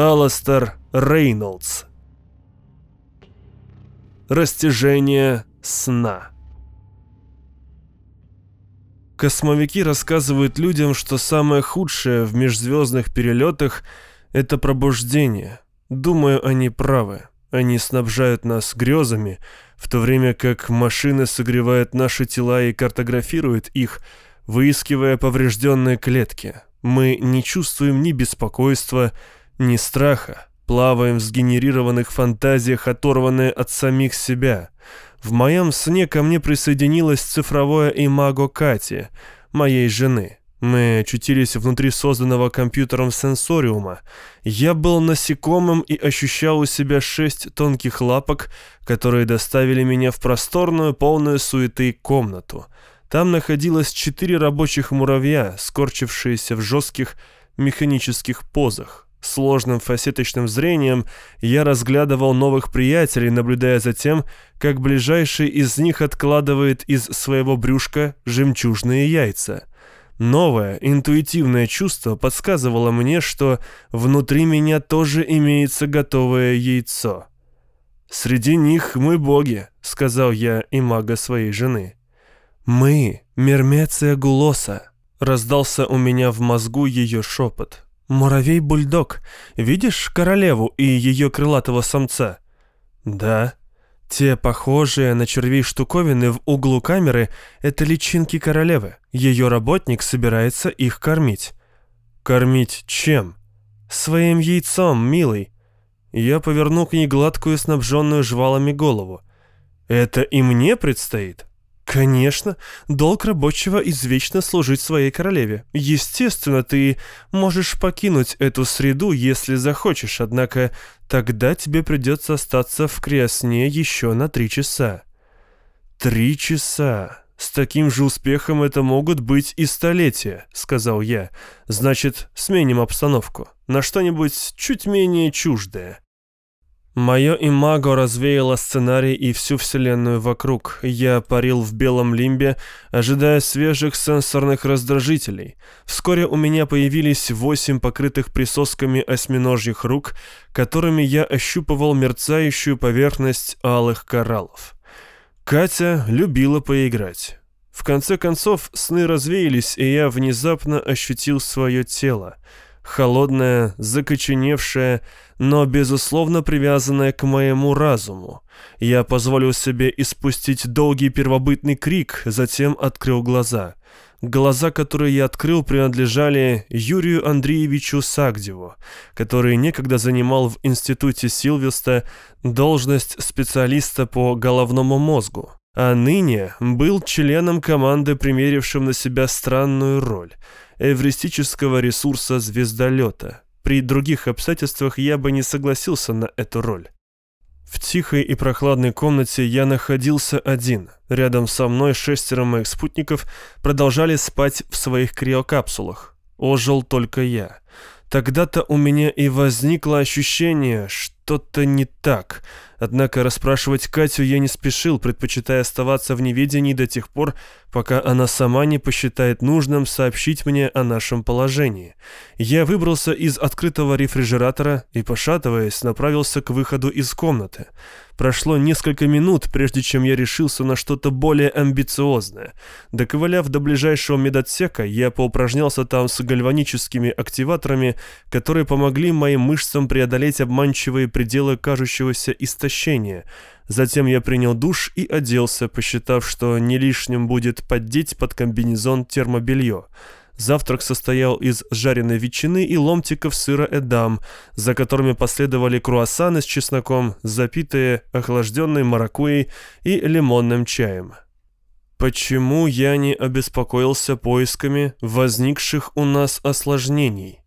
Аластер Рейнольдс. Растяжение сна. Космовики рассказывают людям, что самое худшее в межзвездных перелетах – это пробуждение. Думаю, они правы. Они снабжают нас грезами, в то время как машины согревают наши тела и картографируют их, выискивая поврежденные клетки. Мы не чувствуем ни беспокойства, ни страха, плаваем в сгенерированных фантазиях, оторванные от самих себя. В моем сне ко мне присоединилась цифровое имаго Кати, моей жены. Мы очутились внутри созданного компьютером сенсориума. Я был насекомым и ощущал у себя шесть тонких лапок, которые доставили меня в просторную, полную суеты комнату. Там находилось четыре рабочих муравья, скорчившиеся в жестких механических позах. Сложным фасеточным зрением я разглядывал новых приятелей, наблюдая за тем, как ближайший из них откладывает из своего брюшка жемчужные яйца. Новое, интуитивное чувство подсказывало мне, что внутри меня тоже имеется готовое яйцо. «Среди них мы боги», — сказал я и мага своей жены. «Мы, Мермеция Гулоса», — раздался у меня в мозгу ее шепот. «Муравей-бульдог. Видишь королеву и ее крылатого самца?» «Да», те похожие на червей штуковины в углу камеры – это личинки королевы. Ее работник собирается их кормить. Кормить чем? Своим яйцом, милый. Я повернул к ней гладкую, снабженную жвалами голову. Это и мне предстоит? Конечно, долг рабочего извечно служить своей королеве. Естественно, ты можешь покинуть эту среду, если захочешь, однако тогда тебе придется остаться в Криосне еще на три часа. Три часа. С таким же успехом это могут быть и столетия, сказал я. Значит, сменим обстановку на что-нибудь чуть менее чуждое. Мое имаго развеяло сценарий и всю вселенную вокруг. Я парил в белом лимбе, ожидая свежих сенсорных раздражителей. Вскоре у меня появились восемь покрытых присосками осьминожьих рук, которыми я ощупывал мерцающую поверхность алых кораллов. Катя любила поиграть. В конце концов, сны развеялись, и я внезапно ощутил свое тело. Холодное, закоченевшее, но, безусловно, привязанная к моему разуму. Я позволил себе испустить долгий первобытный крик, затем открыл глаза. Глаза, которые я открыл, принадлежали Юрию Андреевичу Сагдеву, который некогда занимал в институте Силвеста должность специалиста по головному мозгу, а ныне был членом команды, примерившим на себя странную роль – эвристического ресурса звездолета – при других обстоятельствах я бы не согласился на эту роль. В тихой и прохладной комнате я находился один. Рядом со мной шестеро моих спутников продолжали спать в своих криокапсулах. Ожил только я. Тогда-то у меня и возникло ощущение, что-то не так — Однако расспрашивать Катю я не спешил, предпочитая оставаться в неведении до тех пор, пока она сама не посчитает нужным сообщить мне о нашем положении. Я выбрался из открытого рефрижератора и, пошатываясь, направился к выходу из комнаты. Прошло несколько минут, прежде чем я решился на что-то более амбициозное. Доковыляв до ближайшего медотсека, я поупражнялся там с гальваническими активаторами, которые помогли моим мышцам преодолеть обманчивые пределы кажущегося истощения. Затем я принял душ и оделся, посчитав, что не лишним будет поддеть под комбинезон термобелье. Завтрак состоял из жареной ветчины и ломтиков сыра эдам, за которыми последовали круассаны с чесноком, запитые охлажденной маракуйей и лимонным чаем. Почему я не обеспокоился поисками возникших у нас осложнений?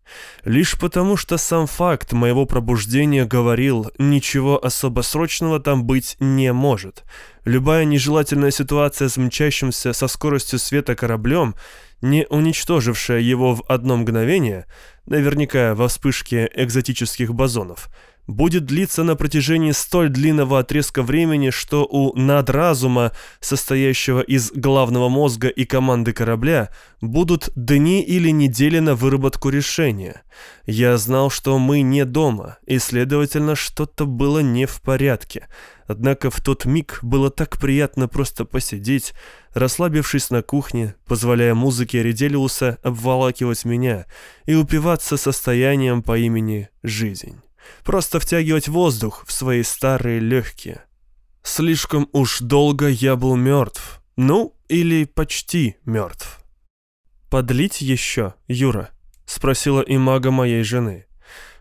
Лишь потому, что сам факт моего пробуждения говорил, ничего особо срочного там быть не может. Любая нежелательная ситуация с мчащимся со скоростью света кораблем не уничтожившая его в одно мгновение, наверняка во вспышке экзотических бозонов, будет длиться на протяжении столь длинного отрезка времени, что у надразума, состоящего из главного мозга и команды корабля, будут дни или недели на выработку решения. Я знал, что мы не дома, и, следовательно, что-то было не в порядке. Однако в тот миг было так приятно просто посидеть, расслабившись на кухне, позволяя музыке Ределиуса обволакивать меня и упиваться состоянием по имени «Жизнь». Просто втягивать воздух в свои старые легкие. Слишком уж долго я был мертв. Ну, или почти мертв. «Подлить еще, Юра?» — спросила имага моей жены.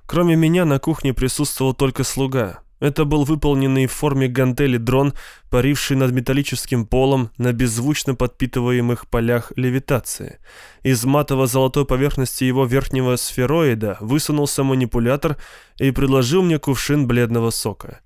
Кроме меня на кухне присутствовал только слуга. Это был выполненный в форме гантели дрон, паривший над металлическим полом на беззвучно подпитываемых полях левитации. Из матово-золотой поверхности его верхнего сфероида высунулся манипулятор и предложил мне кувшин бледного сока.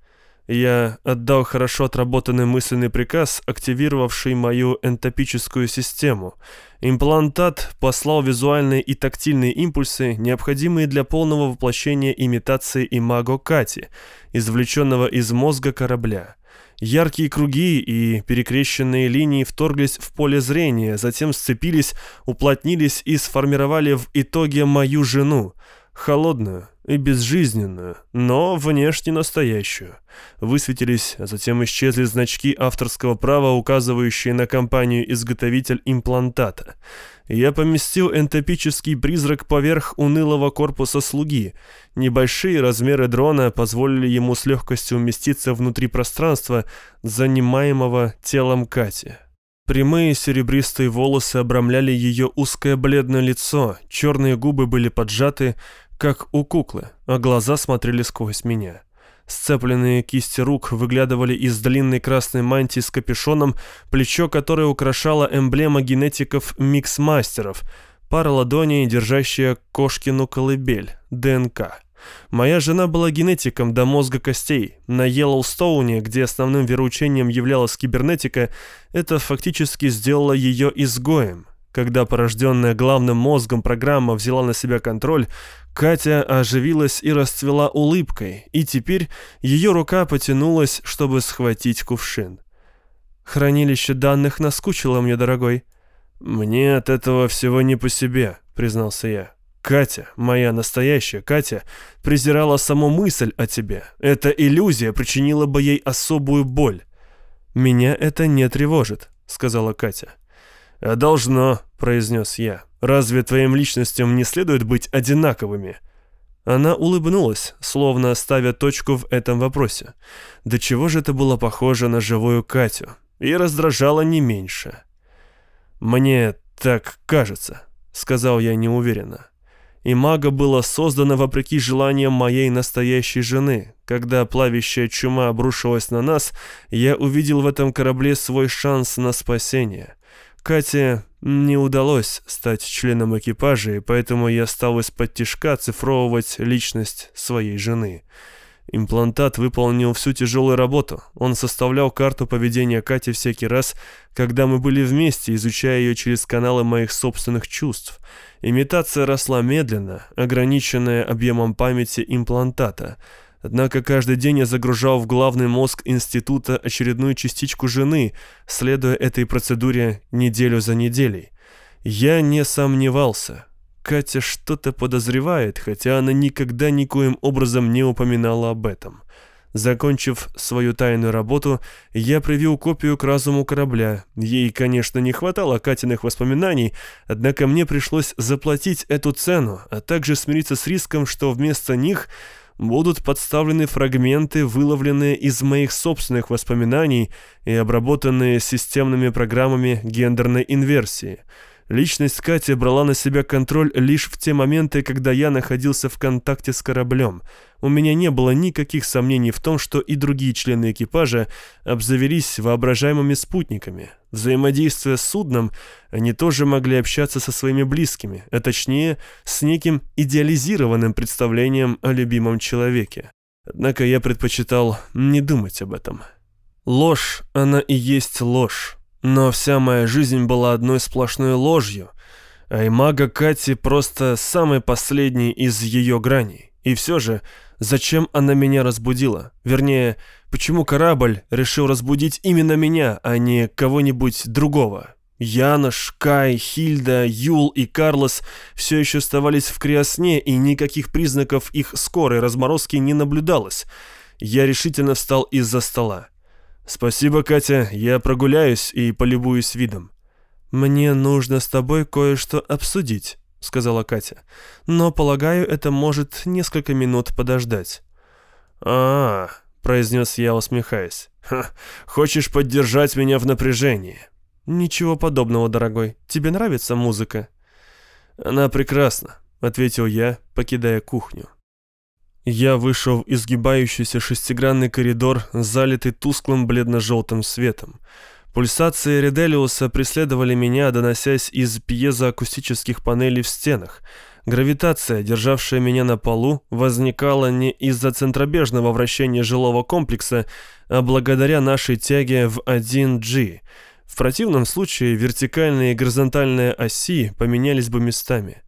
Я отдал хорошо отработанный мысленный приказ, активировавший мою энтопическую систему. Имплантат послал визуальные и тактильные импульсы, необходимые для полного воплощения имитации имаго Кати, извлеченного из мозга корабля. Яркие круги и перекрещенные линии вторглись в поле зрения, затем сцепились, уплотнились и сформировали в итоге мою жену, холодную, и безжизненную, но внешне настоящую. Высветились, а затем исчезли значки авторского права, указывающие на компанию-изготовитель имплантата. Я поместил энтопический призрак поверх унылого корпуса слуги. Небольшие размеры дрона позволили ему с легкостью уместиться внутри пространства, занимаемого телом Кати. Прямые серебристые волосы обрамляли ее узкое бледное лицо, черные губы были поджаты, как у куклы, а глаза смотрели сквозь меня. Сцепленные кисти рук выглядывали из длинной красной мантии с капюшоном, плечо которое украшала эмблема генетиков миксмастеров, пара ладоней, держащая кошкину колыбель, ДНК. Моя жена была генетиком до мозга костей. На Йеллоустоуне, где основным вероучением являлась кибернетика, это фактически сделало ее изгоем. Когда порожденная главным мозгом программа взяла на себя контроль, Катя оживилась и расцвела улыбкой, и теперь ее рука потянулась, чтобы схватить кувшин. «Хранилище данных наскучило мне, дорогой». «Мне от этого всего не по себе», — признался я. «Катя, моя настоящая Катя, презирала саму мысль о тебе. Эта иллюзия причинила бы ей особую боль». «Меня это не тревожит», — сказала Катя. «А должно», — произнес я. Разве твоим личностям не следует быть одинаковыми?» Она улыбнулась, словно ставя точку в этом вопросе. До чего же это было похоже на живую Катю? И раздражало не меньше. «Мне так кажется», — сказал я неуверенно. И мага была создана вопреки желаниям моей настоящей жены. Когда плавящая чума обрушилась на нас, я увидел в этом корабле свой шанс на спасение. Кате не удалось стать членом экипажа, и поэтому я стал из-под тишка цифровывать личность своей жены. Имплантат выполнил всю тяжелую работу. Он составлял карту поведения Кати всякий раз, когда мы были вместе, изучая ее через каналы моих собственных чувств. Имитация росла медленно, ограниченная объемом памяти имплантата — Однако каждый день я загружал в главный мозг института очередную частичку жены, следуя этой процедуре неделю за неделей. Я не сомневался. Катя что-то подозревает, хотя она никогда никоим образом не упоминала об этом. Закончив свою тайную работу, я привил копию к разуму корабля. Ей, конечно, не хватало Катиных воспоминаний, однако мне пришлось заплатить эту цену, а также смириться с риском, что вместо них будут подставлены фрагменты, выловленные из моих собственных воспоминаний и обработанные системными программами гендерной инверсии – Личность Кати брала на себя контроль лишь в те моменты, когда я находился в контакте с кораблем. У меня не было никаких сомнений в том, что и другие члены экипажа обзавелись воображаемыми спутниками. Взаимодействуя с судном, они тоже могли общаться со своими близкими, а точнее, с неким идеализированным представлением о любимом человеке. Однако я предпочитал не думать об этом. Ложь, она и есть ложь. Но вся моя жизнь была одной сплошной ложью, а имага Кати просто самый последний из ее граней. И все же, зачем она меня разбудила? Вернее, почему корабль решил разбудить именно меня, а не кого-нибудь другого? Янош, Кай, Хильда, Юл и Карлос все еще оставались в криосне, и никаких признаков их скорой разморозки не наблюдалось. Я решительно встал из-за стола. «Спасибо, Катя, я прогуляюсь и полюбуюсь видом». «Мне нужно с тобой кое-что обсудить», — сказала Катя. «Но, полагаю, это может несколько минут подождать». «А-а-а», произнес я, усмехаясь. «Ха, хочешь поддержать меня в напряжении?» «Ничего подобного, дорогой. Тебе нравится музыка?» «Она прекрасна», — ответил я, покидая кухню. Я вышел в изгибающийся шестигранный коридор, залитый тусклым бледно-желтым светом. Пульсации Ределиуса преследовали меня, доносясь из пьезоакустических панелей в стенах. Гравитация, державшая меня на полу, возникала не из-за центробежного вращения жилого комплекса, а благодаря нашей тяге в 1G. В противном случае вертикальные и горизонтальные оси поменялись бы местами.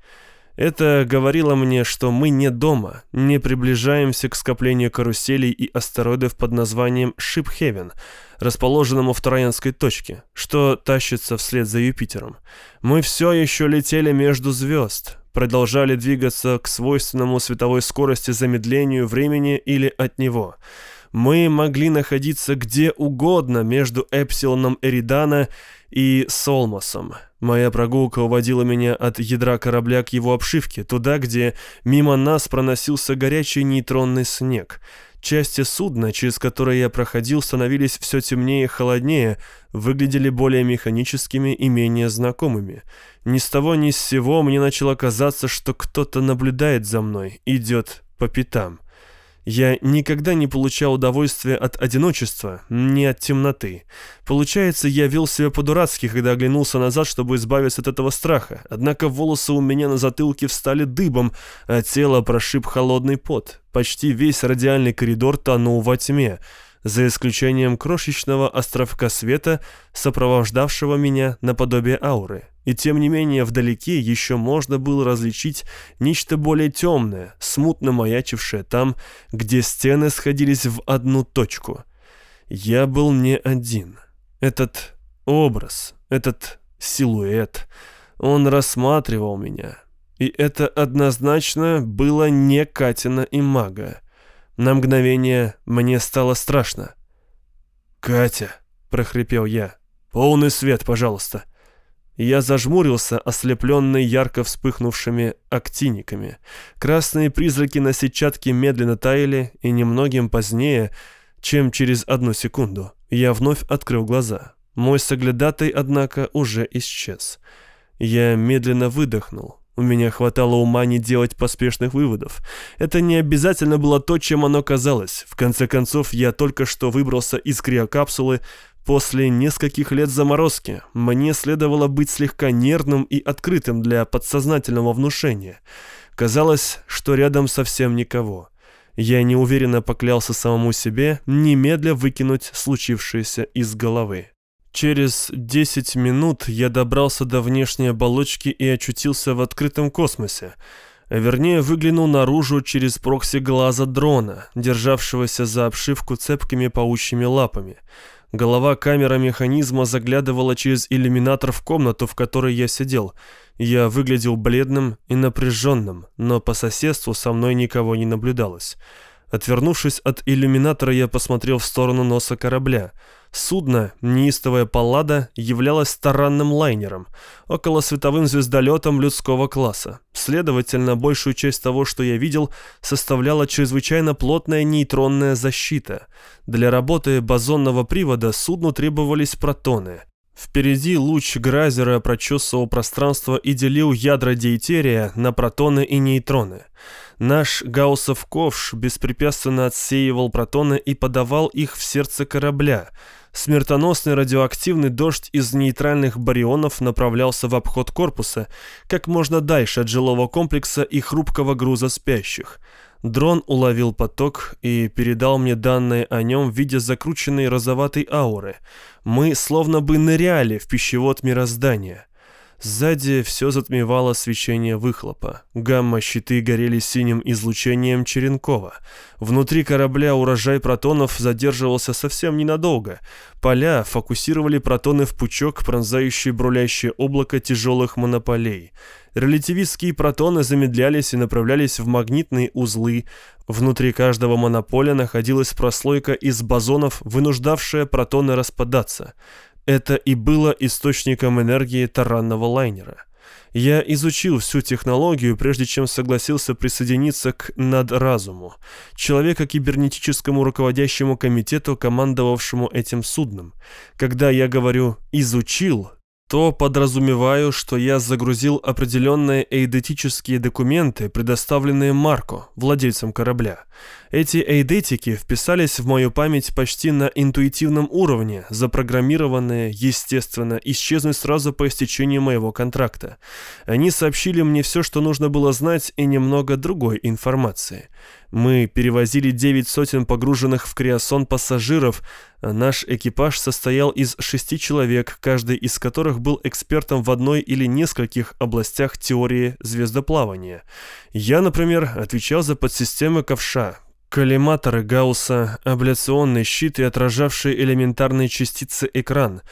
Это говорило мне, что мы не дома, не приближаемся к скоплению каруселей и астероидов под названием Шипхевен, расположенному в Троянской точке, что тащится вслед за Юпитером. Мы все еще летели между звезд, продолжали двигаться к свойственному световой скорости замедлению времени или от него. Мы могли находиться где угодно между Эпсилоном Эридана и Солмосом. Моя прогулка уводила меня от ядра корабля к его обшивке, туда, где мимо нас проносился горячий нейтронный снег. Части судна, через которые я проходил, становились все темнее и холоднее, выглядели более механическими и менее знакомыми. Ни с того ни с сего мне начало казаться, что кто-то наблюдает за мной, идет по пятам. Я никогда не получал удовольствия от одиночества, ни от темноты. Получается, я вел себя по-дурацки, когда оглянулся назад, чтобы избавиться от этого страха. Однако волосы у меня на затылке встали дыбом, а тело прошиб холодный пот. Почти весь радиальный коридор тонул во тьме за исключением крошечного островка света, сопровождавшего меня наподобие ауры. И тем не менее вдалеке еще можно было различить нечто более темное, смутно маячившее там, где стены сходились в одну точку. Я был не один. Этот образ, этот силуэт, он рассматривал меня. И это однозначно было не Катина и мага. На мгновение мне стало страшно. «Катя!» — прохрипел я. «Полный свет, пожалуйста!» Я зажмурился, ослепленный ярко вспыхнувшими актиниками. Красные призраки на сетчатке медленно таяли, и немногим позднее, чем через одну секунду, я вновь открыл глаза. Мой соглядатай, однако, уже исчез. Я медленно выдохнул. У меня хватало ума не делать поспешных выводов. Это не обязательно было то, чем оно казалось. В конце концов, я только что выбрался из криокапсулы после нескольких лет заморозки. Мне следовало быть слегка нервным и открытым для подсознательного внушения. Казалось, что рядом совсем никого. Я неуверенно поклялся самому себе немедля выкинуть случившееся из головы. Через 10 минут я добрался до внешней оболочки и очутился в открытом космосе. Вернее, выглянул наружу через прокси глаза дрона, державшегося за обшивку цепкими паучьими лапами. Голова камера механизма заглядывала через иллюминатор в комнату, в которой я сидел. Я выглядел бледным и напряженным, но по соседству со мной никого не наблюдалось. Отвернувшись от иллюминатора, я посмотрел в сторону носа корабля — Судно, неистовая паллада, являлось таранным лайнером, около световым звездолетом людского класса. Следовательно, большую часть того, что я видел, составляла чрезвычайно плотная нейтронная защита. Для работы бозонного привода судну требовались протоны. Впереди луч Гразера прочесывал пространство и делил ядра дейтерия на протоны и нейтроны. Наш Гауссов ковш беспрепятственно отсеивал протоны и подавал их в сердце корабля – Смертоносный радиоактивный дождь из нейтральных барионов направлялся в обход корпуса, как можно дальше от жилого комплекса и хрупкого груза спящих. Дрон уловил поток и передал мне данные о нем в виде закрученной розоватой ауры. Мы словно бы ныряли в пищевод мироздания. Сзади все затмевало свечение выхлопа. Гамма-щиты горели синим излучением Черенкова. Внутри корабля урожай протонов задерживался совсем ненадолго. Поля фокусировали протоны в пучок, пронзающий брулящее облако тяжелых монополей. Релятивистские протоны замедлялись и направлялись в магнитные узлы. Внутри каждого монополя находилась прослойка из бозонов, вынуждавшая протоны распадаться. Это и было источником энергии таранного лайнера. Я изучил всю технологию, прежде чем согласился присоединиться к надразуму, человека-кибернетическому руководящему комитету, командовавшему этим судном. Когда я говорю «изучил», то подразумеваю, что я загрузил определенные эйдетические документы, предоставленные Марко, владельцем корабля. Эти эйдетики вписались в мою память почти на интуитивном уровне, запрограммированные, естественно, исчезнуть сразу по истечении моего контракта. Они сообщили мне все, что нужно было знать, и немного другой информации. Мы перевозили девять сотен погруженных в криосон пассажиров, наш экипаж состоял из шести человек, каждый из которых был экспертом в одной или нескольких областях теории звездоплавания. Я, например, отвечал за подсистемы ковша, коллиматоры Гаусса, абляционный щит и отражавший элементарные частицы экран,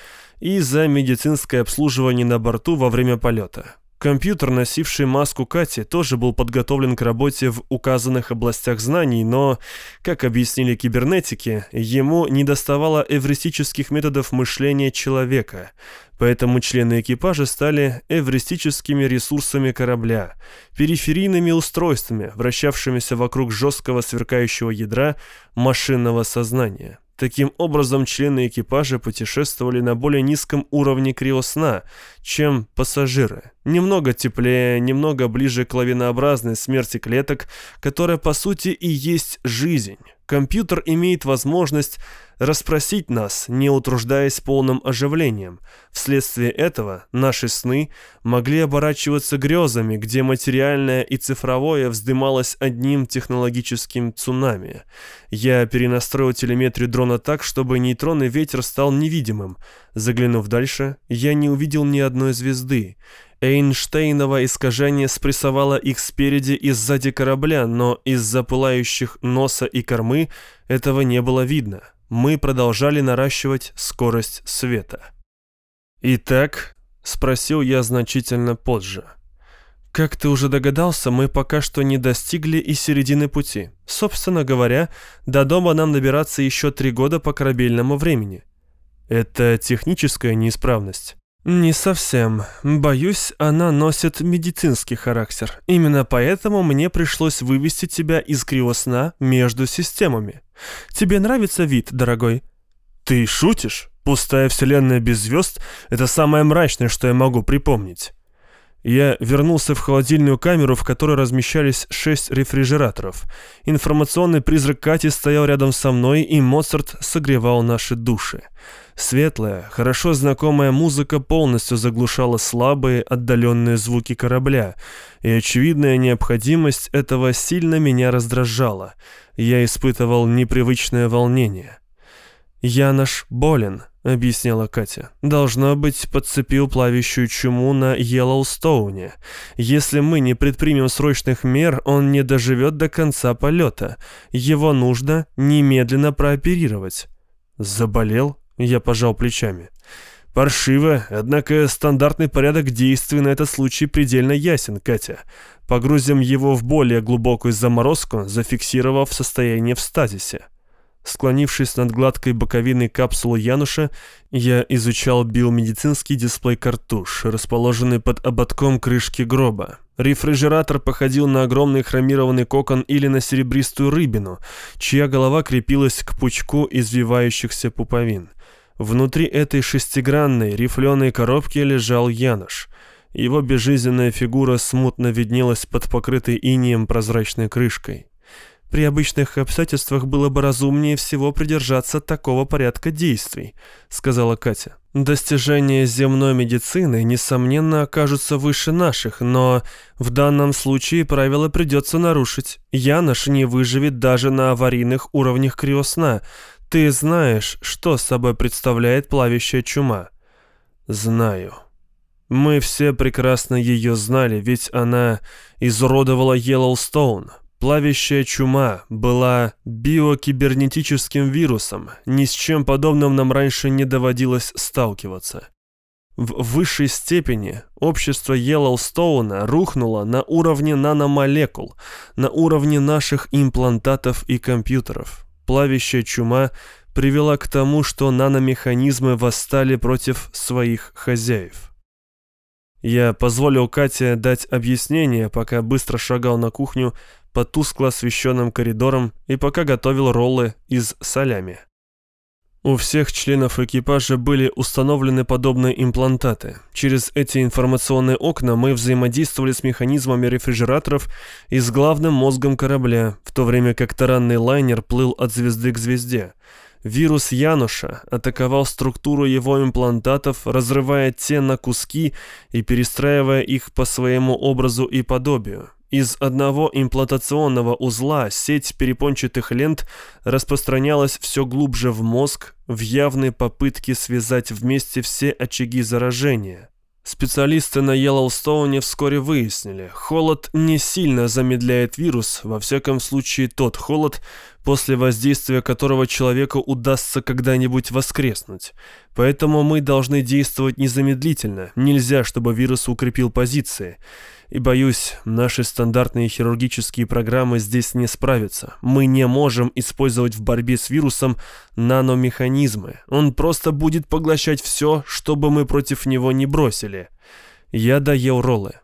и за медицинское обслуживание на борту во время полета. Компьютер, носивший маску Кати, тоже был подготовлен к работе в указанных областях знаний, но, как объяснили кибернетики, ему недоставало эвристических методов мышления человека, поэтому члены экипажа стали эвристическими ресурсами корабля, периферийными устройствами, вращавшимися вокруг жесткого сверкающего ядра машинного сознания. Таким образом, члены экипажа путешествовали на более низком уровне криосна, чем пассажиры. Немного теплее, немного ближе к лавинообразной смерти клеток, которая по сути и есть жизнь. Компьютер имеет возможность расспросить нас, не утруждаясь полным оживлением. Вследствие этого наши сны могли оборачиваться грезами, где материальное и цифровое вздымалось одним технологическим цунами. Я перенастроил телеметрию дрона так, чтобы нейтронный ветер стал невидимым. Заглянув дальше, я не увидел ни одной звезды. Эйнштейново искажение спрессовало их спереди и сзади корабля, но из-за пылающих носа и кормы этого не было видно. Мы продолжали наращивать скорость света. «Итак?» — спросил я значительно позже. «Как ты уже догадался, мы пока что не достигли и середины пути. Собственно говоря, до дома нам добираться еще три года по корабельному времени». «Это техническая неисправность?» «Не совсем. Боюсь, она носит медицинский характер. Именно поэтому мне пришлось вывести тебя из криосна между системами. Тебе нравится вид, дорогой?» «Ты шутишь? Пустая вселенная без звезд — это самое мрачное, что я могу припомнить». Я вернулся в холодильную камеру, в которой размещались шесть рефрижераторов. Информационный призрак Кати стоял рядом со мной, и Моцарт согревал наши души. Светлая, хорошо знакомая музыка полностью заглушала слабые, отдаленные звуки корабля, и очевидная необходимость этого сильно меня раздражала. Я испытывал непривычное волнение. «Янош болен», — объяснила Катя. «Должно быть, подцепил плавящую чуму на Йеллоустоуне. Если мы не предпримем срочных мер, он не доживет до конца полета. Его нужно немедленно прооперировать». «Заболел?» Я пожал плечами. «Паршиво, однако стандартный порядок действий на этот случай предельно ясен, Катя. Погрузим его в более глубокую заморозку, зафиксировав состояние в стазисе». Склонившись над гладкой боковиной капсулы Януша, я изучал биомедицинский дисплей-картуш, расположенный под ободком крышки гроба. Рефрижератор походил на огромный хромированный кокон или на серебристую рыбину, чья голова крепилась к пучку извивающихся пуповин. Внутри этой шестигранной рифленой коробки лежал Янош. Его безжизненная фигура смутно виднелась под покрытой инием прозрачной крышкой. При обычных обстоятельствах было бы разумнее всего придержаться такого порядка действий, сказала Катя. Достижения земной медицины, несомненно, окажутся выше наших, но в данном случае правила придется нарушить. Янош не выживет даже на аварийных уровнях криосна, ты знаешь, что собой представляет плавящая чума? Знаю. Мы все прекрасно ее знали, ведь она изуродовала Йеллоустоун. Плавящая чума была биокибернетическим вирусом, ни с чем подобным нам раньше не доводилось сталкиваться. В высшей степени общество Йеллоустоуна рухнуло на уровне наномолекул, на уровне наших имплантатов и компьютеров. Плавящая чума привела к тому, что наномеханизмы восстали против своих хозяев. Я позволил Кате дать объяснение, пока быстро шагал на кухню по тускло освещенным коридорам и пока готовил роллы из солями. У всех членов экипажа были установлены подобные имплантаты. Через эти информационные окна мы взаимодействовали с механизмами рефрижераторов и с главным мозгом корабля, в то время как таранный лайнер плыл от звезды к звезде – Вирус Януша атаковал структуру его имплантатов, разрывая те на куски и перестраивая их по своему образу и подобию. Из одного имплантационного узла сеть перепончатых лент распространялась все глубже в мозг в явной попытке связать вместе все очаги заражения. Специалисты на Йеллоустоуне вскоре выяснили, холод не сильно замедляет вирус, во всяком случае тот холод, после воздействия которого человеку удастся когда-нибудь воскреснуть. Поэтому мы должны действовать незамедлительно, нельзя, чтобы вирус укрепил позиции. И боюсь, наши стандартные хирургические программы здесь не справятся. Мы не можем использовать в борьбе с вирусом наномеханизмы. Он просто будет поглощать все, что бы мы против него не бросили. Я доел роллы.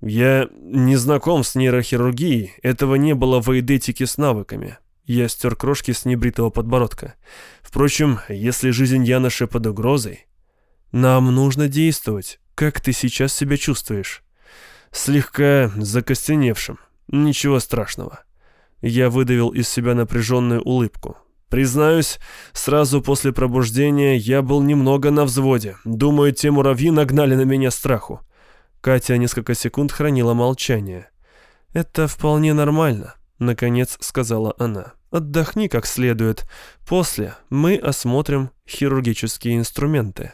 Я не знаком с нейрохирургией, этого не было в эйдетике с навыками. Я стер крошки с небритого подбородка. Впрочем, если жизнь Яноша под угрозой... Нам нужно действовать. Как ты сейчас себя чувствуешь? Слегка закостеневшим. Ничего страшного. Я выдавил из себя напряженную улыбку. Признаюсь, сразу после пробуждения я был немного на взводе. Думаю, те муравьи нагнали на меня страху. Катя несколько секунд хранила молчание. «Это вполне нормально», — наконец сказала она. «Отдохни как следует. После мы осмотрим хирургические инструменты».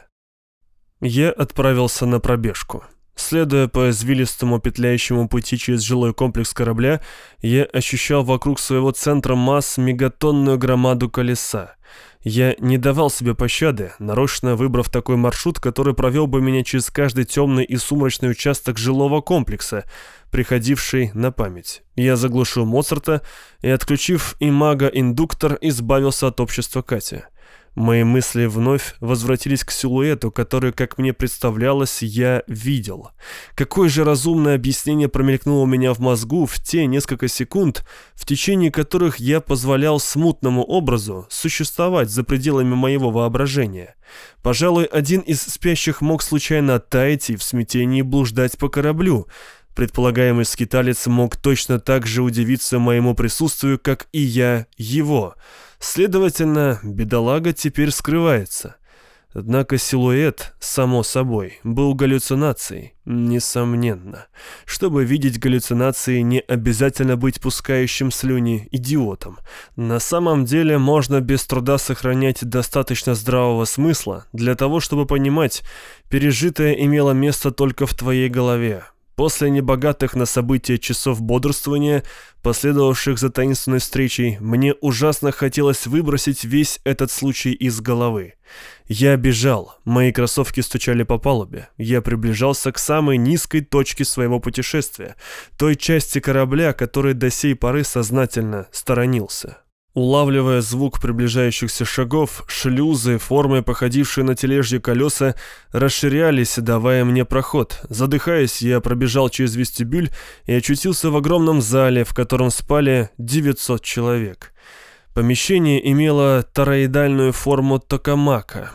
Я отправился на пробежку. Следуя по извилистому петляющему пути через жилой комплекс корабля, я ощущал вокруг своего центра масс мегатонную громаду колеса. Я не давал себе пощады, нарочно выбрав такой маршрут, который провел бы меня через каждый темный и сумрачный участок жилого комплекса, приходивший на память. Я заглушил Моцарта и, отключив имага-индуктор, избавился от общества Кати. Мои мысли вновь возвратились к силуэту, который, как мне представлялось, я видел. Какое же разумное объяснение промелькнуло у меня в мозгу в те несколько секунд, в течение которых я позволял смутному образу существовать за пределами моего воображения. Пожалуй, один из спящих мог случайно оттаять и в смятении блуждать по кораблю. Предполагаемый скиталец мог точно так же удивиться моему присутствию, как и я его — Следовательно, бедолага теперь скрывается. Однако силуэт, само собой, был галлюцинацией, несомненно. Чтобы видеть галлюцинации, не обязательно быть пускающим слюни идиотом. На самом деле можно без труда сохранять достаточно здравого смысла для того, чтобы понимать, пережитое имело место только в твоей голове, После небогатых на события часов бодрствования, последовавших за таинственной встречей, мне ужасно хотелось выбросить весь этот случай из головы. Я бежал, мои кроссовки стучали по палубе. Я приближался к самой низкой точке своего путешествия, той части корабля, которой до сей поры сознательно сторонился. Улавливая звук приближающихся шагов, шлюзы, формы, походившие на тележьи колеса, расширялись, давая мне проход. Задыхаясь, я пробежал через вестибюль и очутился в огромном зале, в котором спали 900 человек. Помещение имело тороидальную форму токамака.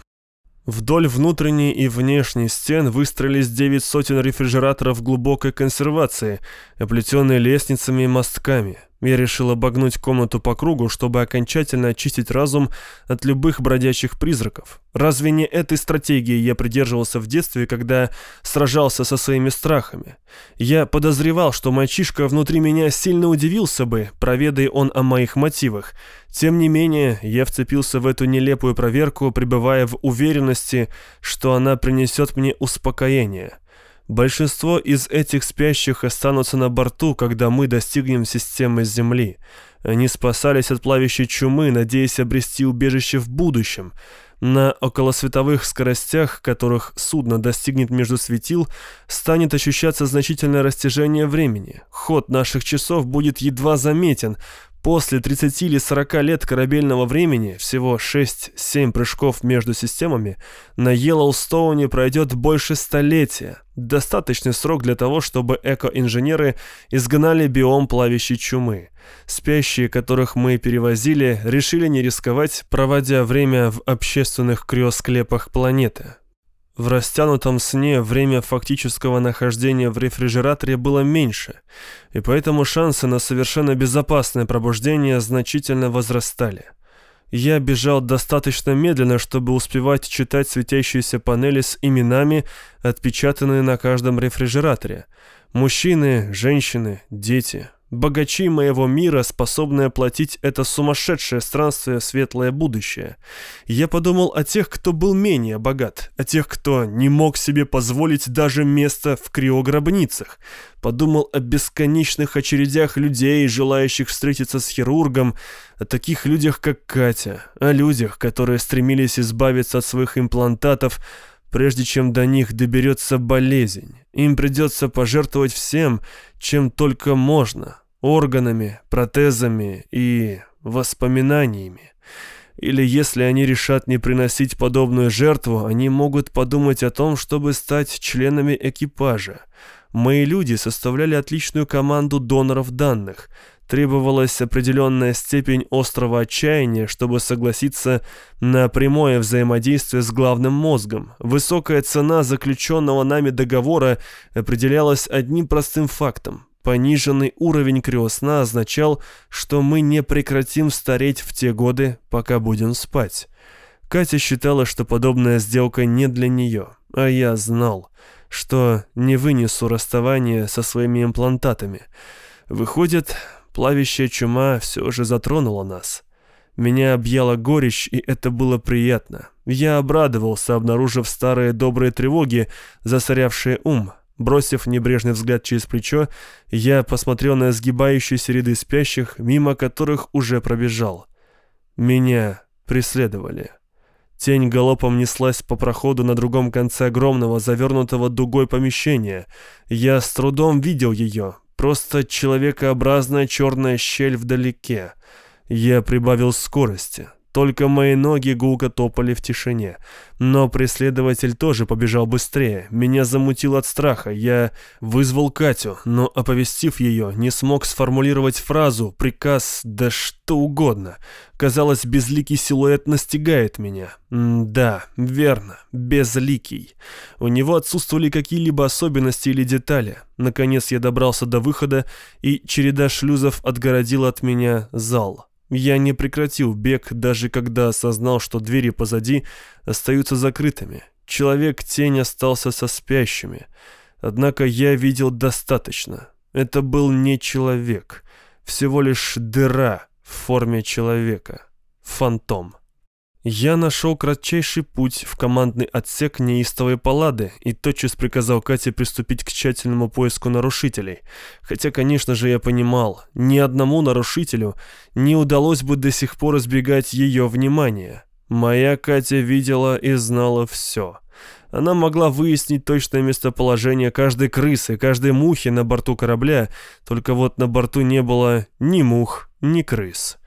Вдоль внутренней и внешней стен выстроились девять сотен рефрижераторов глубокой консервации, оплетенные лестницами и мостками. Я решил обогнуть комнату по кругу, чтобы окончательно очистить разум от любых бродячих призраков. Разве не этой стратегией я придерживался в детстве, когда сражался со своими страхами? Я подозревал, что мальчишка внутри меня сильно удивился бы, проведая он о моих мотивах. Тем не менее, я вцепился в эту нелепую проверку, пребывая в уверенности, что она принесет мне успокоение. Большинство из этих спящих останутся на борту, когда мы достигнем системы Земли. Они спасались от плавящей чумы, надеясь обрести убежище в будущем. На околосветовых скоростях, которых судно достигнет между светил, станет ощущаться значительное растяжение времени. Ход наших часов будет едва заметен, После 30 или 40 лет корабельного времени, всего 6-7 прыжков между системами, на Йеллоустоуне пройдет больше столетия. Достаточный срок для того, чтобы эко-инженеры изгнали биом плавящей чумы. Спящие, которых мы перевозили, решили не рисковать, проводя время в общественных криосклепах планеты. В растянутом сне время фактического нахождения в рефрижераторе было меньше, и поэтому шансы на совершенно безопасное пробуждение значительно возрастали. Я бежал достаточно медленно, чтобы успевать читать светящиеся панели с именами, отпечатанные на каждом рефрижераторе. Мужчины, женщины, дети, Богачи моего мира, способные оплатить это сумасшедшее странствие светлое будущее. Я подумал о тех, кто был менее богат, о тех, кто не мог себе позволить даже место в криогробницах. Подумал о бесконечных очередях людей, желающих встретиться с хирургом, о таких людях, как Катя, о людях, которые стремились избавиться от своих имплантатов, прежде чем до них доберется болезнь. Им придется пожертвовать всем, чем только можно, органами, протезами и воспоминаниями. Или если они решат не приносить подобную жертву, они могут подумать о том, чтобы стать членами экипажа. Мои люди составляли отличную команду доноров данных – Требовалась определенная степень острого отчаяния, чтобы согласиться на прямое взаимодействие с главным мозгом. Высокая цена заключенного нами договора определялась одним простым фактом. Пониженный уровень криосна означал, что мы не прекратим стареть в те годы, пока будем спать. Катя считала, что подобная сделка не для нее, а я знал, что не вынесу расставания со своими имплантатами. Выходит, Плавящая чума все же затронула нас. Меня объяла горечь, и это было приятно. Я обрадовался, обнаружив старые добрые тревоги, засорявшие ум. Бросив небрежный взгляд через плечо, я посмотрел на сгибающиеся ряды спящих, мимо которых уже пробежал. Меня преследовали. Тень галопом неслась по проходу на другом конце огромного, завернутого дугой помещения. Я с трудом видел ее, Просто человекообразная черная щель вдалеке. Я прибавил скорости. Только мои ноги гулко топали в тишине. Но преследователь тоже побежал быстрее. Меня замутил от страха. Я вызвал Катю, но, оповестив ее, не смог сформулировать фразу, приказ, да что угодно. Казалось, безликий силуэт настигает меня. М да, верно, безликий. У него отсутствовали какие-либо особенности или детали. Наконец я добрался до выхода, и череда шлюзов отгородила от меня зал. Я не прекратил бег, даже когда осознал, что двери позади остаются закрытыми. Человек-тень остался со спящими. Однако я видел достаточно. Это был не человек, всего лишь дыра в форме человека. Фантом. Я нашел кратчайший путь в командный отсек неистовой палады и тотчас приказал Кате приступить к тщательному поиску нарушителей. Хотя, конечно же, я понимал, ни одному нарушителю не удалось бы до сих пор избегать ее внимания. Моя Катя видела и знала все. Она могла выяснить точное местоположение каждой крысы, каждой мухи на борту корабля, только вот на борту не было ни мух, ни крыс.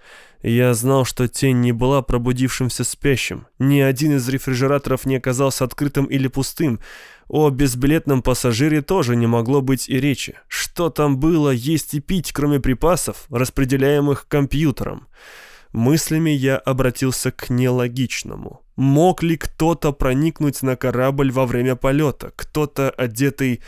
Я знал, что тень не была пробудившимся спящим. Ни один из рефрижераторов не оказался открытым или пустым. О безбилетном пассажире тоже не могло быть и речи. Что там было есть и пить, кроме припасов, распределяемых компьютером? Мыслями я обратился к нелогичному. Мог ли кто-то проникнуть на корабль во время полета? Кто-то одетый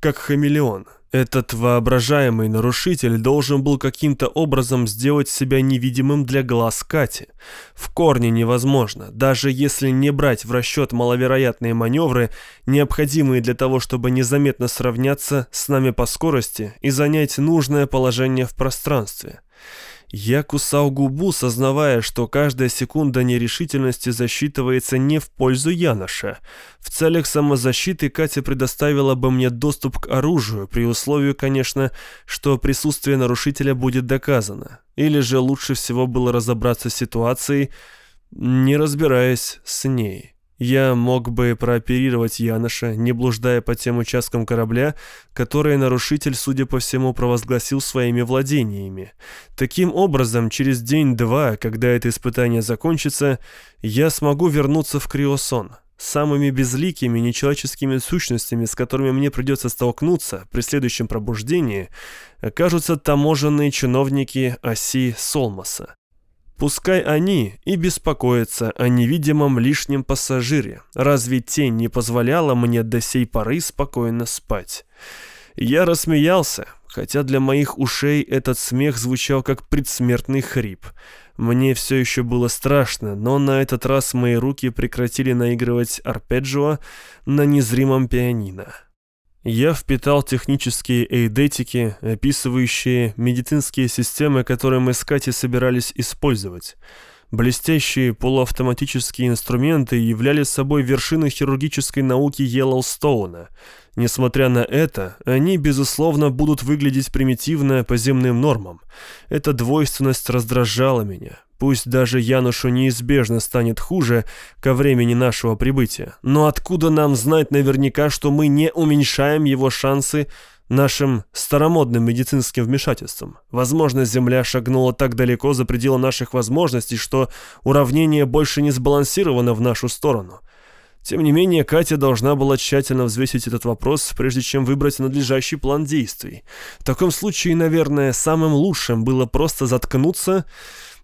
как хамелеон? Этот воображаемый нарушитель должен был каким-то образом сделать себя невидимым для глаз Кати. В корне невозможно, даже если не брать в расчет маловероятные маневры, необходимые для того, чтобы незаметно сравняться с нами по скорости и занять нужное положение в пространстве. Я кусал губу, сознавая, что каждая секунда нерешительности засчитывается не в пользу Яноша. В целях самозащиты Катя предоставила бы мне доступ к оружию, при условии, конечно, что присутствие нарушителя будет доказано. Или же лучше всего было разобраться с ситуацией, не разбираясь с ней. Я мог бы прооперировать Яноша, не блуждая по тем участкам корабля, которые нарушитель, судя по всему, провозгласил своими владениями. Таким образом, через день-два, когда это испытание закончится, я смогу вернуться в Криосон. Самыми безликими нечеловеческими сущностями, с которыми мне придется столкнуться при следующем пробуждении, окажутся таможенные чиновники оси Солмаса. Пускай они и беспокоятся о невидимом лишнем пассажире. Разве тень не позволяла мне до сей поры спокойно спать? Я рассмеялся, хотя для моих ушей этот смех звучал как предсмертный хрип. Мне все еще было страшно, но на этот раз мои руки прекратили наигрывать арпеджио на незримом пианино. Я впитал технические эйдетики, описывающие медицинские системы, которые мы с Катей собирались использовать. Блестящие полуавтоматические инструменты являли собой вершины хирургической науки Йеллоустоуна. Несмотря на это, они, безусловно, будут выглядеть примитивно по земным нормам. Эта двойственность раздражала меня. Пусть даже Янушу неизбежно станет хуже ко времени нашего прибытия, но откуда нам знать наверняка, что мы не уменьшаем его шансы нашим старомодным медицинским вмешательством? Возможно, Земля шагнула так далеко за пределы наших возможностей, что уравнение больше не сбалансировано в нашу сторону. Тем не менее, Катя должна была тщательно взвесить этот вопрос, прежде чем выбрать надлежащий план действий. В таком случае, наверное, самым лучшим было просто заткнуться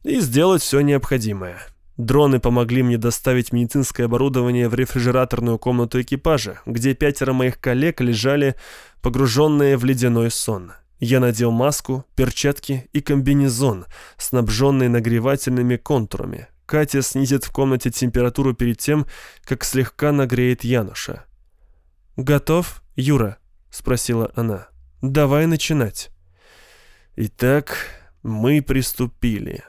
и сделать все необходимое. Дроны помогли мне доставить медицинское оборудование в рефрижераторную комнату экипажа, где пятеро моих коллег лежали, погруженные в ледяной сон. Я надел маску, перчатки и комбинезон, снабженный нагревательными контурами. Катя снизит в комнате температуру перед тем, как слегка нагреет Януша. «Готов, Юра?» — спросила она. «Давай начинать». Итак, мы приступили.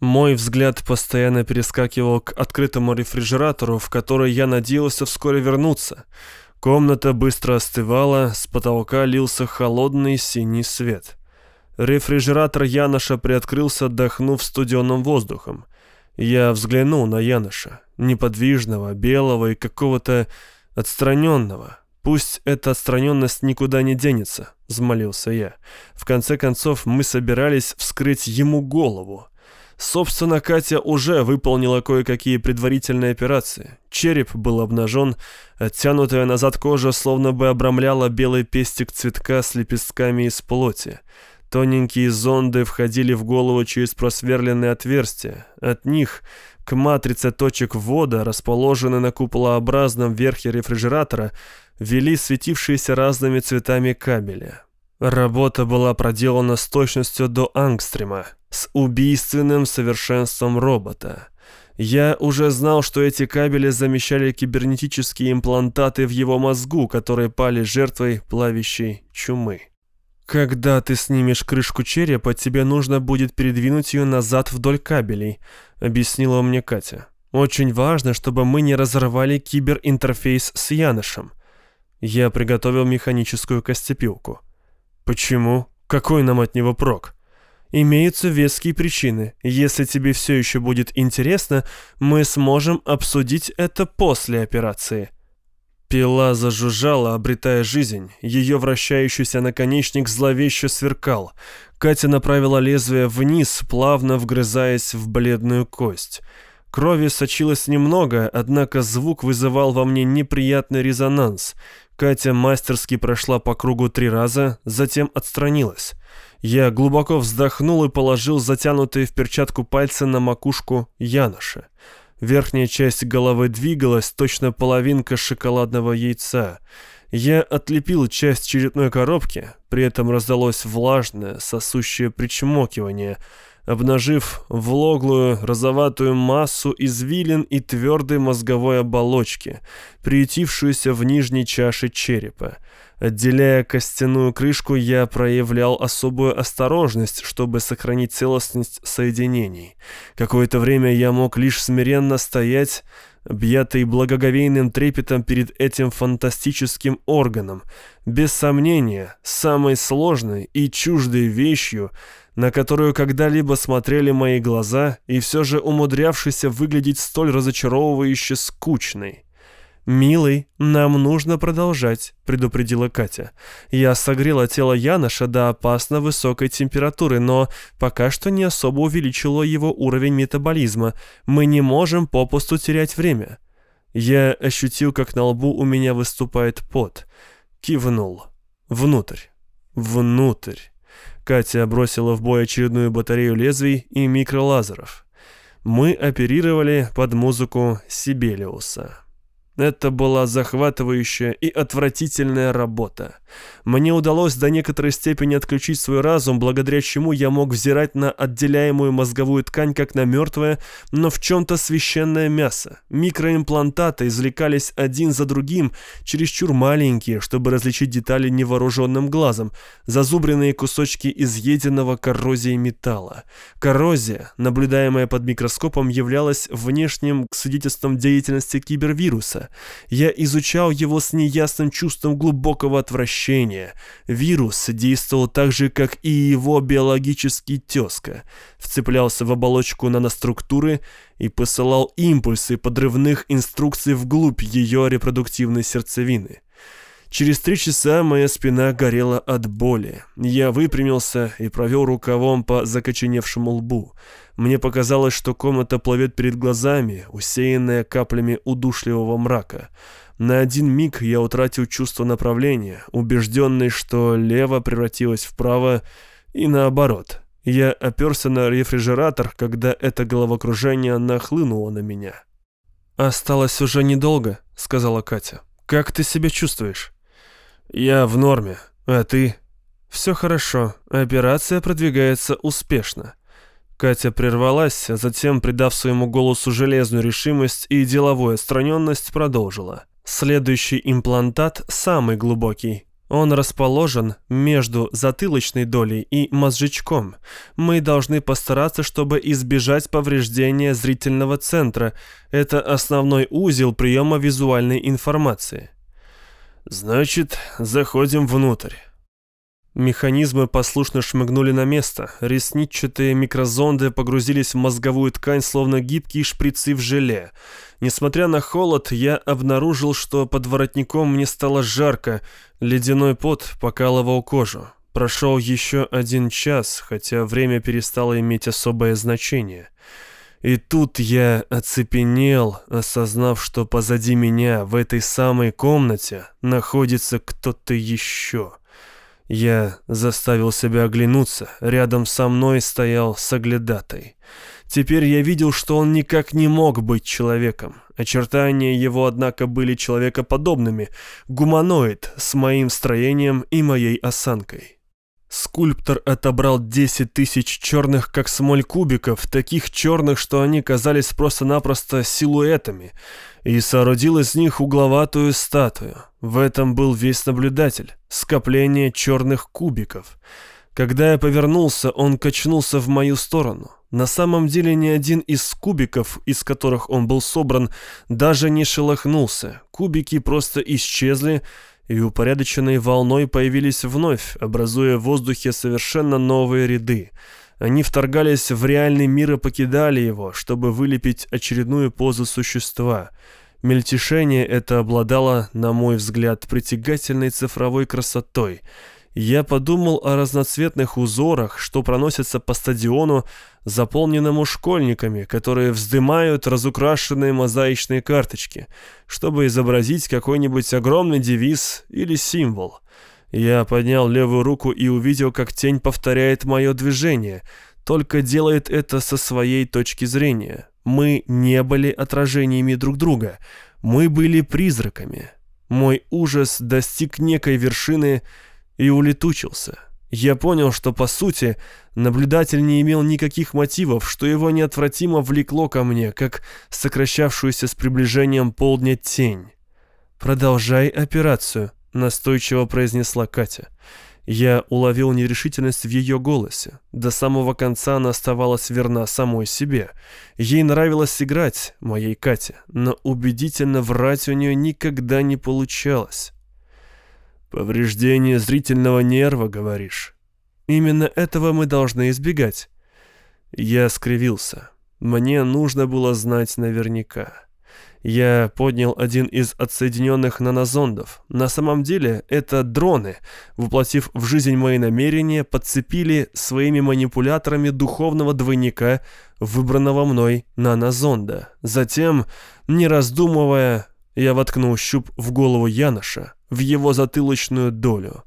Мой взгляд постоянно перескакивал к открытому рефрижератору, в который я надеялся вскоре вернуться. Комната быстро остывала, с потолка лился холодный синий свет. Рефрижератор Яноша приоткрылся, отдохнув студеным воздухом. Я взглянул на Яноша, неподвижного, белого и какого-то отстраненного. «Пусть эта отстраненность никуда не денется», — взмолился я. «В конце концов, мы собирались вскрыть ему голову». Собственно, Катя уже выполнила кое-какие предварительные операции. Череп был обнажен, оттянутая назад кожа словно бы обрамляла белый пестик цветка с лепестками из плоти. Тоненькие зонды входили в голову через просверленные отверстия. От них к матрице точек ввода, расположенной на куполообразном верхе рефрижератора, вели светившиеся разными цветами кабеля. Работа была проделана с точностью до ангстрима, с убийственным совершенством робота. Я уже знал, что эти кабели замещали кибернетические имплантаты в его мозгу, которые пали жертвой плавящей чумы. «Когда ты снимешь крышку черепа, тебе нужно будет передвинуть ее назад вдоль кабелей», — объяснила мне Катя. «Очень важно, чтобы мы не разорвали киберинтерфейс с Янышем». Я приготовил механическую костепилку. Почему? Какой нам от него прок? Имеются веские причины. Если тебе все еще будет интересно, мы сможем обсудить это после операции. Пила зажужжала, обретая жизнь. Ее вращающийся наконечник зловеще сверкал. Катя направила лезвие вниз, плавно вгрызаясь в бледную кость. Крови сочилось немного, однако звук вызывал во мне неприятный резонанс. Катя мастерски прошла по кругу три раза, затем отстранилась. Я глубоко вздохнул и положил затянутые в перчатку пальцы на макушку Яноша. Верхняя часть головы двигалась, точно половинка шоколадного яйца. Я отлепил часть черепной коробки, при этом раздалось влажное, сосущее причмокивание, обнажив влоглую розоватую массу извилин и твердой мозговой оболочки, приютившуюся в нижней чаше черепа. Отделяя костяную крышку, я проявлял особую осторожность, чтобы сохранить целостность соединений. Какое-то время я мог лишь смиренно стоять, объятый благоговейным трепетом перед этим фантастическим органом, без сомнения, самой сложной и чуждой вещью, на которую когда-либо смотрели мои глаза и все же умудрявшийся выглядеть столь разочаровывающе скучной. «Милый, нам нужно продолжать», — предупредила Катя. «Я согрела тело Яноша до опасно высокой температуры, но пока что не особо увеличила его уровень метаболизма. Мы не можем попусту терять время». Я ощутил, как на лбу у меня выступает пот. Кивнул. Внутрь. Внутрь. Катя бросила в бой очередную батарею лезвий и микролазеров. Мы оперировали под музыку Сибелиуса. Это была захватывающая и отвратительная работа. Мне удалось до некоторой степени отключить свой разум, благодаря чему я мог взирать на отделяемую мозговую ткань как на мертвое, но в чем-то священное мясо. Микроимплантаты извлекались один за другим, чересчур маленькие, чтобы различить детали невооруженным глазом, зазубренные кусочки изъеденного коррозией металла. Коррозия, наблюдаемая под микроскопом, являлась внешним свидетельством деятельности кибервируса. Я изучал его с неясным чувством глубокого отвращения. Вирус действовал так же, как и его биологический тезка. Вцеплялся в оболочку наноструктуры и посылал импульсы подрывных инструкций вглубь ее репродуктивной сердцевины. Через три часа моя спина горела от боли. Я выпрямился и провел рукавом по закоченевшему лбу. Мне показалось, что комната плывет перед глазами, усеянная каплями удушливого мрака. На один миг я утратил чувство направления, убежденный, что лево превратилось в право, и наоборот. Я оперся на рефрижератор, когда это головокружение нахлынуло на меня. «Осталось уже недолго», — сказала Катя. «Как ты себя чувствуешь?» «Я в норме. А ты?» «Все хорошо. Операция продвигается успешно. Катя прервалась, а затем, придав своему голосу железную решимость и деловую отстраненность, продолжила. Следующий имплантат самый глубокий. Он расположен между затылочной долей и мозжечком. Мы должны постараться, чтобы избежать повреждения зрительного центра. Это основной узел приема визуальной информации. «Значит, заходим внутрь». Механизмы послушно шмыгнули на место, ресничатые микрозонды погрузились в мозговую ткань, словно гибкие шприцы в желе. Несмотря на холод, я обнаружил, что под воротником мне стало жарко, ледяной пот покалывал кожу. Прошел еще один час, хотя время перестало иметь особое значение. И тут я оцепенел, осознав, что позади меня, в этой самой комнате, находится кто-то еще. Я заставил себя оглянуться. Рядом со мной стоял соглядатай. Теперь я видел, что он никак не мог быть человеком. Очертания его, однако, были человекоподобными. Гуманоид с моим строением и моей осанкой. Скульптор отобрал 10 тысяч черных, как смоль кубиков, таких черных, что они казались просто-напросто силуэтами, и соорудил из них угловатую статую. В этом был весь наблюдатель, скопление черных кубиков. Когда я повернулся, он качнулся в мою сторону. На самом деле ни один из кубиков, из которых он был собран, даже не шелохнулся. Кубики просто исчезли, и упорядоченной волной появились вновь, образуя в воздухе совершенно новые ряды. Они вторгались в реальный мир и покидали его, чтобы вылепить очередную позу существа. Мельтешение это обладало, на мой взгляд, притягательной цифровой красотой – я подумал о разноцветных узорах, что проносятся по стадиону, заполненному школьниками, которые вздымают разукрашенные мозаичные карточки, чтобы изобразить какой-нибудь огромный девиз или символ. Я поднял левую руку и увидел, как тень повторяет мое движение, только делает это со своей точки зрения. Мы не были отражениями друг друга, мы были призраками. Мой ужас достиг некой вершины и улетучился. Я понял, что, по сути, наблюдатель не имел никаких мотивов, что его неотвратимо влекло ко мне, как сокращавшуюся с приближением полдня тень. «Продолжай операцию», — настойчиво произнесла Катя. Я уловил нерешительность в ее голосе. До самого конца она оставалась верна самой себе. Ей нравилось играть, моей Кате, но убедительно врать у нее никогда не получалось. «Повреждение зрительного нерва, говоришь?» «Именно этого мы должны избегать». Я скривился. Мне нужно было знать наверняка. Я поднял один из отсоединенных нанозондов. На самом деле это дроны, воплотив в жизнь мои намерения, подцепили своими манипуляторами духовного двойника, выбранного мной нанозонда. Затем, не раздумывая, я воткнул щуп в голову Яноша, в его затылочную долю.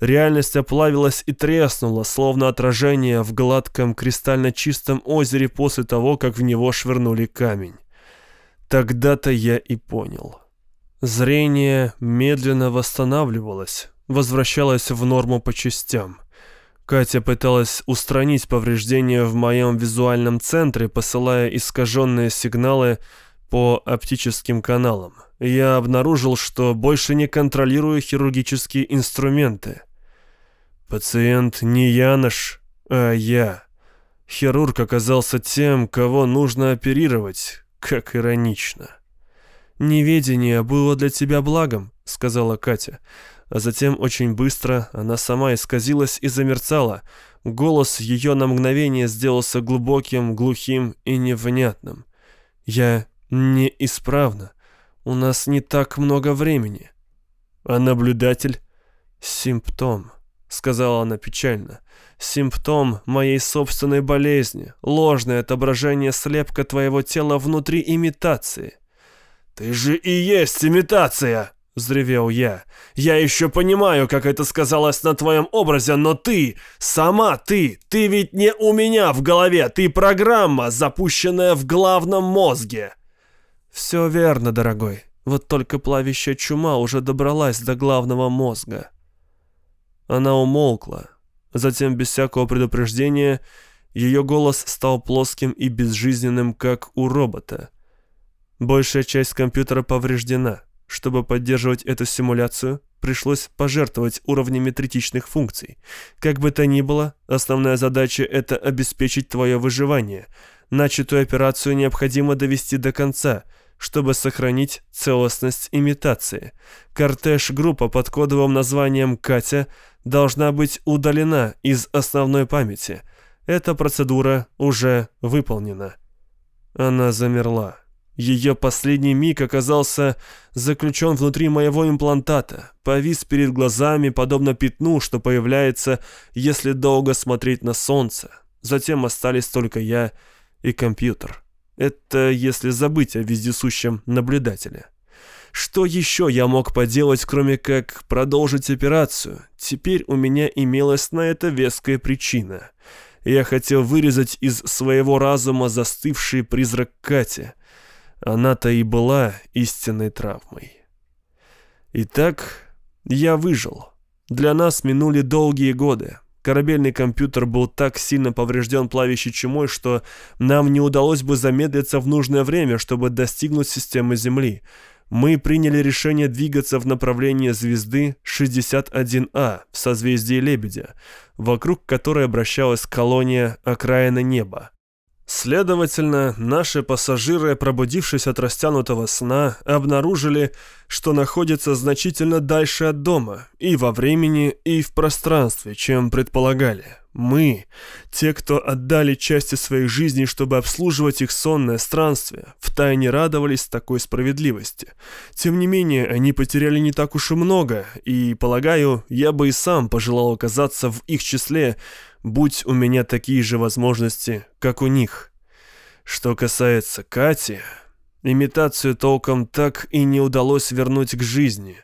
Реальность оплавилась и треснула, словно отражение в гладком кристально чистом озере после того, как в него швырнули камень. Тогда-то я и понял. Зрение медленно восстанавливалось, возвращалось в норму по частям. Катя пыталась устранить повреждения в моем визуальном центре, посылая искаженные сигналы по оптическим каналам. Я обнаружил, что больше не контролирую хирургические инструменты. Пациент не Янош, а я. Хирург оказался тем, кого нужно оперировать, как иронично. «Неведение было для тебя благом», — сказала Катя. А затем очень быстро она сама исказилась и замерцала. Голос ее на мгновение сделался глубоким, глухим и невнятным. «Я неисправна. У нас не так много времени». «А наблюдатель?» «Симптом», — сказала она печально симптом моей собственной болезни, ложное отображение слепка твоего тела внутри имитации. «Ты же и есть имитация!» — взревел я. «Я еще понимаю, как это сказалось на твоем образе, но ты, сама ты, ты ведь не у меня в голове, ты программа, запущенная в главном мозге!» «Все верно, дорогой, вот только плавящая чума уже добралась до главного мозга». Она умолкла, Затем, без всякого предупреждения, ее голос стал плоским и безжизненным, как у робота. Большая часть компьютера повреждена. Чтобы поддерживать эту симуляцию, пришлось пожертвовать уровнями третичных функций. Как бы то ни было, основная задача — это обеспечить твое выживание. Начатую операцию необходимо довести до конца — чтобы сохранить целостность имитации. Кортеж-группа под кодовым названием «Катя» должна быть удалена из основной памяти. Эта процедура уже выполнена. Она замерла. Ее последний миг оказался заключен внутри моего имплантата, повис перед глазами, подобно пятну, что появляется, если долго смотреть на солнце. Затем остались только я и компьютер. Это если забыть о вездесущем наблюдателе. Что еще я мог поделать, кроме как продолжить операцию? Теперь у меня имелась на это веская причина. Я хотел вырезать из своего разума застывший призрак Кати. Она-то и была истинной травмой. Итак, я выжил. Для нас минули долгие годы. Корабельный компьютер был так сильно поврежден плавящей чумой, что нам не удалось бы замедлиться в нужное время, чтобы достигнуть системы Земли. Мы приняли решение двигаться в направлении звезды 61А в созвездии Лебедя, вокруг которой обращалась колония окраина неба. Следовательно, наши пассажиры, пробудившись от растянутого сна, обнаружили, что находятся значительно дальше от дома, и во времени, и в пространстве, чем предполагали. Мы, те, кто отдали части своих жизней, чтобы обслуживать их сонное странствие, втайне радовались такой справедливости. Тем не менее, они потеряли не так уж и много, и, полагаю, я бы и сам пожелал оказаться в их числе, будь у меня такие же возможности, как у них. Что касается Кати, имитацию толком так и не удалось вернуть к жизни.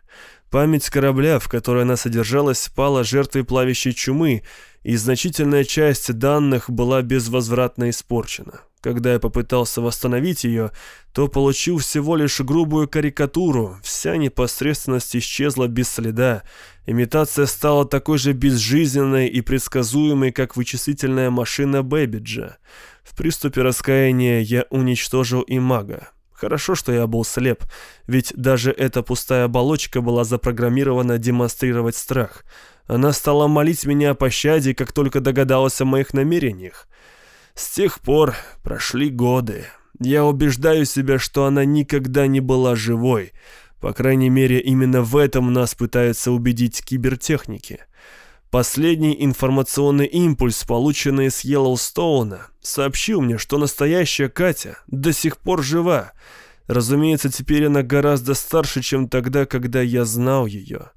Память корабля, в которой она содержалась, пала жертвой плавящей чумы, и значительная часть данных была безвозвратно испорчена. Когда я попытался восстановить ее, то получил всего лишь грубую карикатуру, вся непосредственность исчезла без следа, имитация стала такой же безжизненной и предсказуемой, как вычислительная машина Бэбиджа. В приступе раскаяния я уничтожил и мага. Хорошо, что я был слеп, ведь даже эта пустая оболочка была запрограммирована демонстрировать страх. Она стала молить меня о пощаде, как только догадалась о моих намерениях. С тех пор прошли годы. Я убеждаю себя, что она никогда не была живой. По крайней мере, именно в этом нас пытаются убедить кибертехники. Последний информационный импульс, полученный с Йеллоустоуна, сообщил мне, что настоящая Катя до сих пор жива. Разумеется, теперь она гораздо старше, чем тогда, когда я знал ее.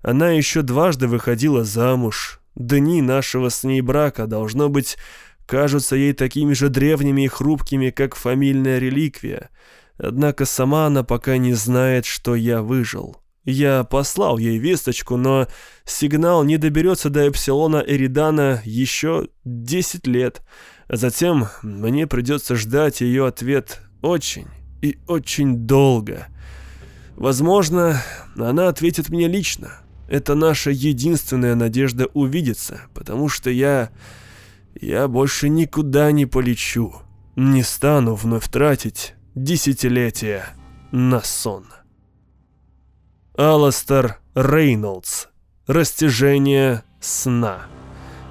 Она еще дважды выходила замуж. Дни нашего с ней брака, должно быть, кажутся ей такими же древними и хрупкими, как фамильная реликвия. Однако сама она пока не знает, что я выжил. Я послал ей весточку, но сигнал не доберется до Эпсилона Эридана еще 10 лет. А затем мне придется ждать ее ответ очень и очень долго. Возможно, она ответит мне лично. Это наша единственная надежда увидеться, потому что я я больше никуда не полечу. Не стану вновь тратить десятилетия на сон. Аластер Рейнольдс. Растяжение сна.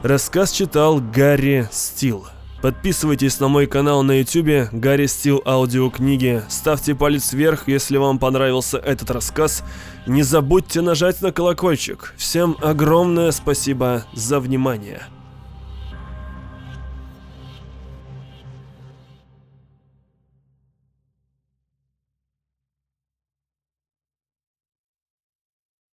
Рассказ читал Гарри Стил. Подписывайтесь на мой канал на YouTube Гарри Стил аудиокниги. Ставьте палец вверх, если вам понравился этот рассказ. Не забудьте нажать на колокольчик. Всем огромное спасибо за внимание.